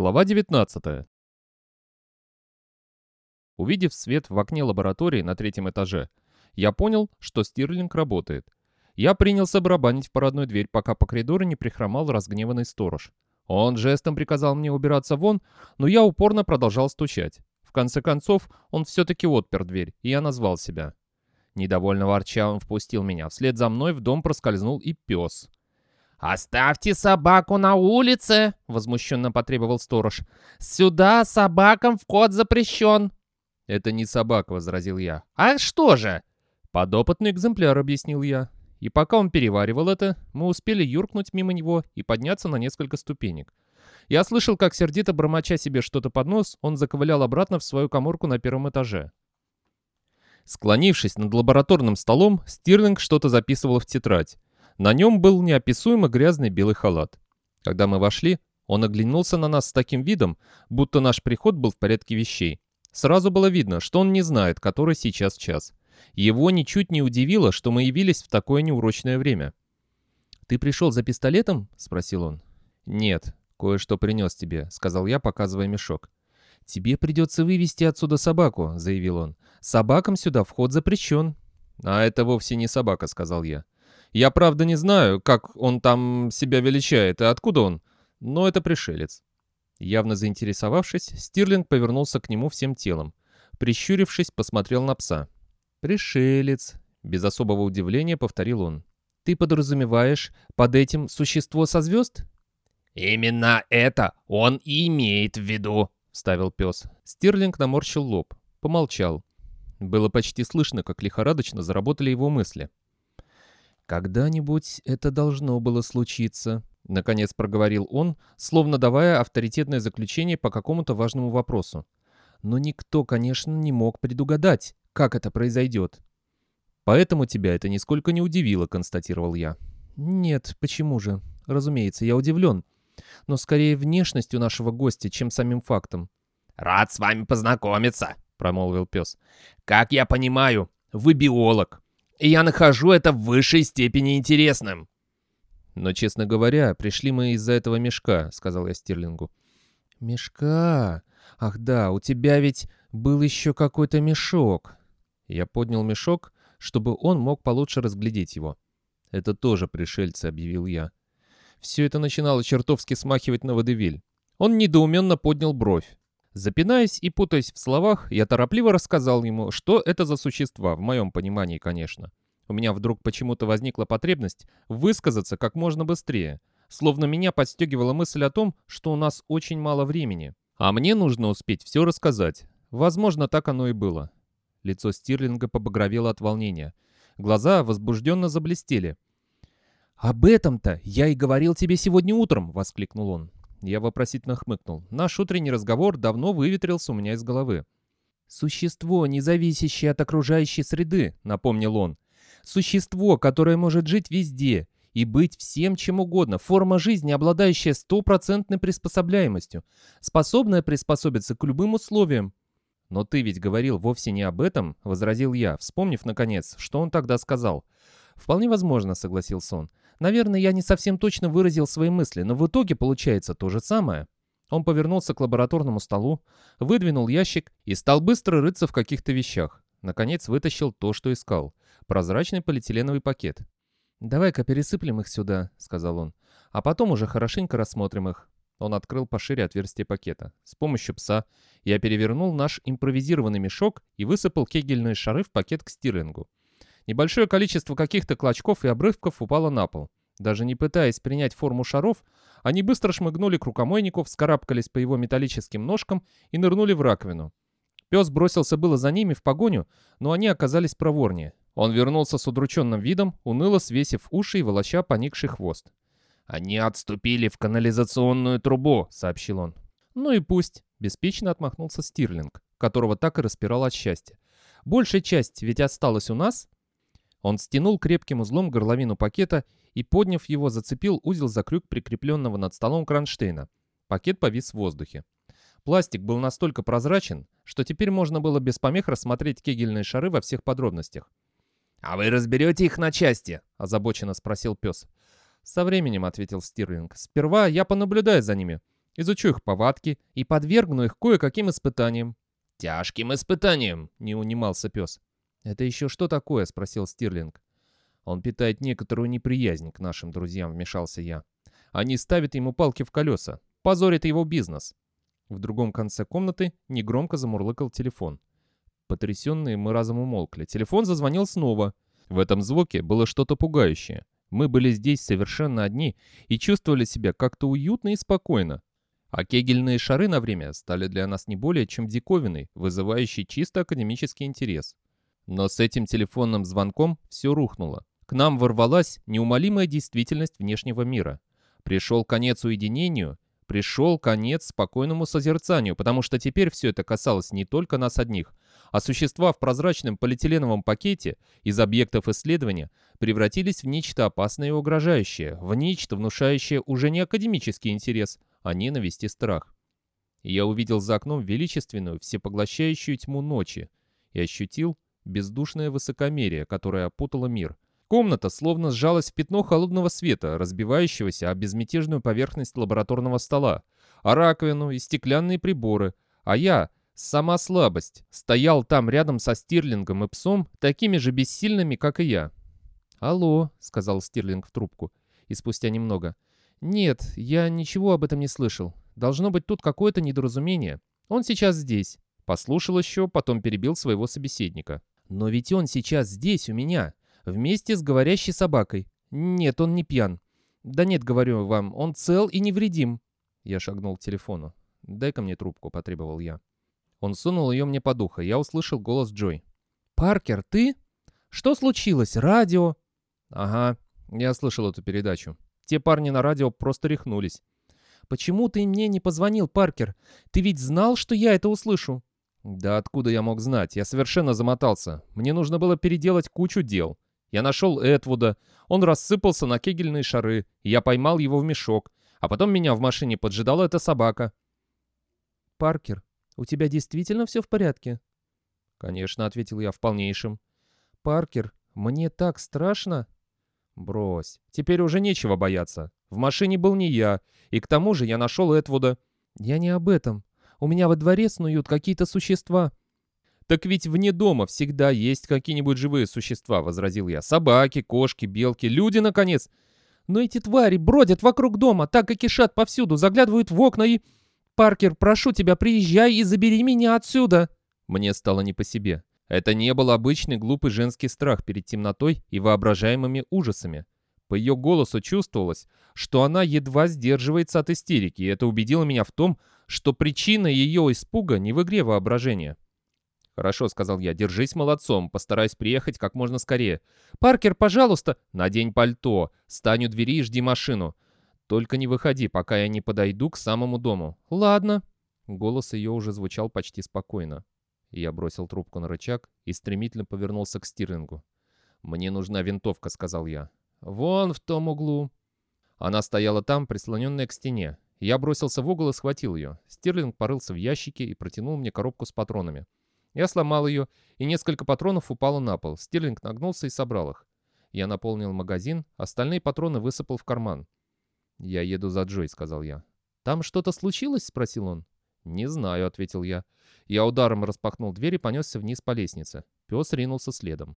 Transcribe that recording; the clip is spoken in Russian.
Глава 19. Увидев свет в окне лаборатории на третьем этаже, я понял, что Стирлинг работает. Я принялся барабанить в парадную дверь, пока по коридору не прихромал разгневанный сторож. Он жестом приказал мне убираться вон, но я упорно продолжал стучать. В конце концов, он все-таки отпер дверь, и я назвал себя. Недовольно ворча он впустил меня. Вслед за мной в дом проскользнул и пес. «Оставьте собаку на улице!» — возмущенно потребовал сторож. «Сюда собакам вход запрещен!» «Это не собака», — возразил я. «А что же?» «Подопытный экземпляр», — объяснил я. И пока он переваривал это, мы успели юркнуть мимо него и подняться на несколько ступенек. Я слышал, как сердито бормоча себе что-то под нос, он заковылял обратно в свою коморку на первом этаже. Склонившись над лабораторным столом, Стирлинг что-то записывал в тетрадь. На нем был неописуемо грязный белый халат. Когда мы вошли, он оглянулся на нас с таким видом, будто наш приход был в порядке вещей. Сразу было видно, что он не знает, который сейчас час. Его ничуть не удивило, что мы явились в такое неурочное время. «Ты пришел за пистолетом?» — спросил он. «Нет, кое-что принес тебе», — сказал я, показывая мешок. «Тебе придется вывести отсюда собаку», — заявил он. «Собакам сюда вход запрещен». «А это вовсе не собака», — сказал я. Я, правда, не знаю, как он там себя величает и откуда он, но это пришелец». Явно заинтересовавшись, Стирлинг повернулся к нему всем телом. Прищурившись, посмотрел на пса. «Пришелец», — без особого удивления повторил он. «Ты подразумеваешь под этим существо со звезд?» «Именно это он и имеет в виду», — вставил пес. Стирлинг наморщил лоб, помолчал. Было почти слышно, как лихорадочно заработали его мысли. «Когда-нибудь это должно было случиться», — наконец проговорил он, словно давая авторитетное заключение по какому-то важному вопросу. «Но никто, конечно, не мог предугадать, как это произойдет». «Поэтому тебя это нисколько не удивило», — констатировал я. «Нет, почему же? Разумеется, я удивлен. Но скорее внешностью нашего гостя, чем самим фактом». «Рад с вами познакомиться», — промолвил пес. «Как я понимаю, вы биолог и я нахожу это в высшей степени интересным». «Но, честно говоря, пришли мы из-за этого мешка», — сказал я Стирлингу. «Мешка? Ах да, у тебя ведь был еще какой-то мешок». Я поднял мешок, чтобы он мог получше разглядеть его. «Это тоже пришельцы», — объявил я. Все это начинало чертовски смахивать на водевиль. Он недоуменно поднял бровь. Запинаясь и путаясь в словах, я торопливо рассказал ему, что это за существа, в моем понимании, конечно. У меня вдруг почему-то возникла потребность высказаться как можно быстрее, словно меня подстегивала мысль о том, что у нас очень мало времени. А мне нужно успеть все рассказать. Возможно, так оно и было. Лицо Стирлинга побагровело от волнения. Глаза возбужденно заблестели. «Об этом-то я и говорил тебе сегодня утром!» — воскликнул он. Я вопросительно хмыкнул. Наш утренний разговор давно выветрился у меня из головы. «Существо, не зависящее от окружающей среды», — напомнил он. «Существо, которое может жить везде и быть всем чем угодно. Форма жизни, обладающая стопроцентной приспособляемостью, способная приспособиться к любым условиям». «Но ты ведь говорил вовсе не об этом», — возразил я, вспомнив, наконец, что он тогда сказал. «Вполне возможно», — согласился он. Наверное, я не совсем точно выразил свои мысли, но в итоге получается то же самое. Он повернулся к лабораторному столу, выдвинул ящик и стал быстро рыться в каких-то вещах. Наконец вытащил то, что искал. Прозрачный полиэтиленовый пакет. «Давай-ка пересыплем их сюда», — сказал он. «А потом уже хорошенько рассмотрим их». Он открыл пошире отверстие пакета. С помощью пса я перевернул наш импровизированный мешок и высыпал кегельные шары в пакет к стирлингу. Небольшое количество каких-то клочков и обрывков упало на пол. Даже не пытаясь принять форму шаров, они быстро шмыгнули к рукомойнику, вскарабкались по его металлическим ножкам и нырнули в раковину. Пес бросился было за ними в погоню, но они оказались проворнее. Он вернулся с удрученным видом, уныло свесив уши и волоча поникший хвост. «Они отступили в канализационную трубу», — сообщил он. «Ну и пусть», — беспечно отмахнулся Стирлинг, которого так и распирал от счастья. «Большая часть ведь осталась у нас, он стянул крепким узлом горловину пакета и, подняв его, зацепил узел за крюк прикрепленного над столом кронштейна. Пакет повис в воздухе. Пластик был настолько прозрачен, что теперь можно было без помех рассмотреть кегельные шары во всех подробностях. «А вы разберете их на части?» — озабоченно спросил пес. «Со временем», — ответил Стирлинг. «Сперва я понаблюдаю за ними. изучу их повадки и подвергну их кое-каким испытаниям». «Тяжким испытанием», — не унимался пес. «Это еще что такое?» — спросил Стирлинг. «Он питает некоторую неприязнь к нашим друзьям», — вмешался я. «Они ставят ему палки в колеса, позорят его бизнес». В другом конце комнаты негромко замурлыкал телефон. Потрясенные мы разом умолкли. Телефон зазвонил снова. В этом звуке было что-то пугающее. Мы были здесь совершенно одни и чувствовали себя как-то уютно и спокойно. А кегельные шары на время стали для нас не более чем диковиной, вызывающей чисто академический интерес. Но с этим телефонным звонком все рухнуло. К нам ворвалась неумолимая действительность внешнего мира. Пришел конец уединению, пришел конец спокойному созерцанию, потому что теперь все это касалось не только нас одних, а существа в прозрачном полиэтиленовом пакете из объектов исследования превратились в нечто опасное и угрожающее, в нечто, внушающее уже не академический интерес, а ненависть и страх. Я увидел за окном величественную, всепоглощающую тьму ночи и ощутил бездушное высокомерие, которое опутало мир. Комната словно сжалась в пятно холодного света, разбивающегося о безмятежную поверхность лабораторного стола, о раковину и стеклянные приборы, а я, сама слабость, стоял там рядом со Стирлингом и псом, такими же бессильными, как и я. «Алло», — сказал Стирлинг в трубку, и спустя немного. «Нет, я ничего об этом не слышал. Должно быть тут какое-то недоразумение. Он сейчас здесь». Послушал еще, потом перебил своего собеседника. «Но ведь он сейчас здесь, у меня, вместе с говорящей собакой. Нет, он не пьян. Да нет, говорю вам, он цел и невредим». Я шагнул к телефону. «Дай-ка мне трубку», — потребовал я. Он сунул ее мне под ухо. Я услышал голос Джой. «Паркер, ты? Что случилось? Радио?» «Ага, я слышал эту передачу. Те парни на радио просто рехнулись». «Почему ты мне не позвонил, Паркер? Ты ведь знал, что я это услышу?» «Да откуда я мог знать? Я совершенно замотался. Мне нужно было переделать кучу дел. Я нашел Этвуда. Он рассыпался на кегельные шары. И я поймал его в мешок. А потом меня в машине поджидала эта собака». «Паркер, у тебя действительно все в порядке?» «Конечно», — ответил я в полнейшем. «Паркер, мне так страшно». «Брось. Теперь уже нечего бояться. В машине был не я. И к тому же я нашел Этвуда». «Я не об этом. У меня во дворе снуют какие-то существа». «Так ведь вне дома всегда есть какие-нибудь живые существа», — возразил я. «Собаки, кошки, белки, люди, наконец». «Но эти твари бродят вокруг дома, так и кишат повсюду, заглядывают в окна и...» «Паркер, прошу тебя, приезжай и забери меня отсюда!» Мне стало не по себе. Это не был обычный глупый женский страх перед темнотой и воображаемыми ужасами. По ее голосу чувствовалось, что она едва сдерживается от истерики, и это убедило меня в том, что причина ее испуга не в игре воображения. «Хорошо», — сказал я, — «держись молодцом, постараюсь приехать как можно скорее». «Паркер, пожалуйста!» «Надень пальто, стань у двери и жди машину. Только не выходи, пока я не подойду к самому дому». «Ладно». Голос ее уже звучал почти спокойно. Я бросил трубку на рычаг и стремительно повернулся к Стирингу. «Мне нужна винтовка», — сказал я. «Вон в том углу». Она стояла там, прислоненная к стене. Я бросился в угол и схватил ее. Стирлинг порылся в ящике и протянул мне коробку с патронами. Я сломал ее, и несколько патронов упало на пол. Стирлинг нагнулся и собрал их. Я наполнил магазин, остальные патроны высыпал в карман. «Я еду за Джой», — сказал я. «Там что-то случилось?» — спросил он. «Не знаю», — ответил я. Я ударом распахнул дверь и понесся вниз по лестнице. Пес ринулся следом.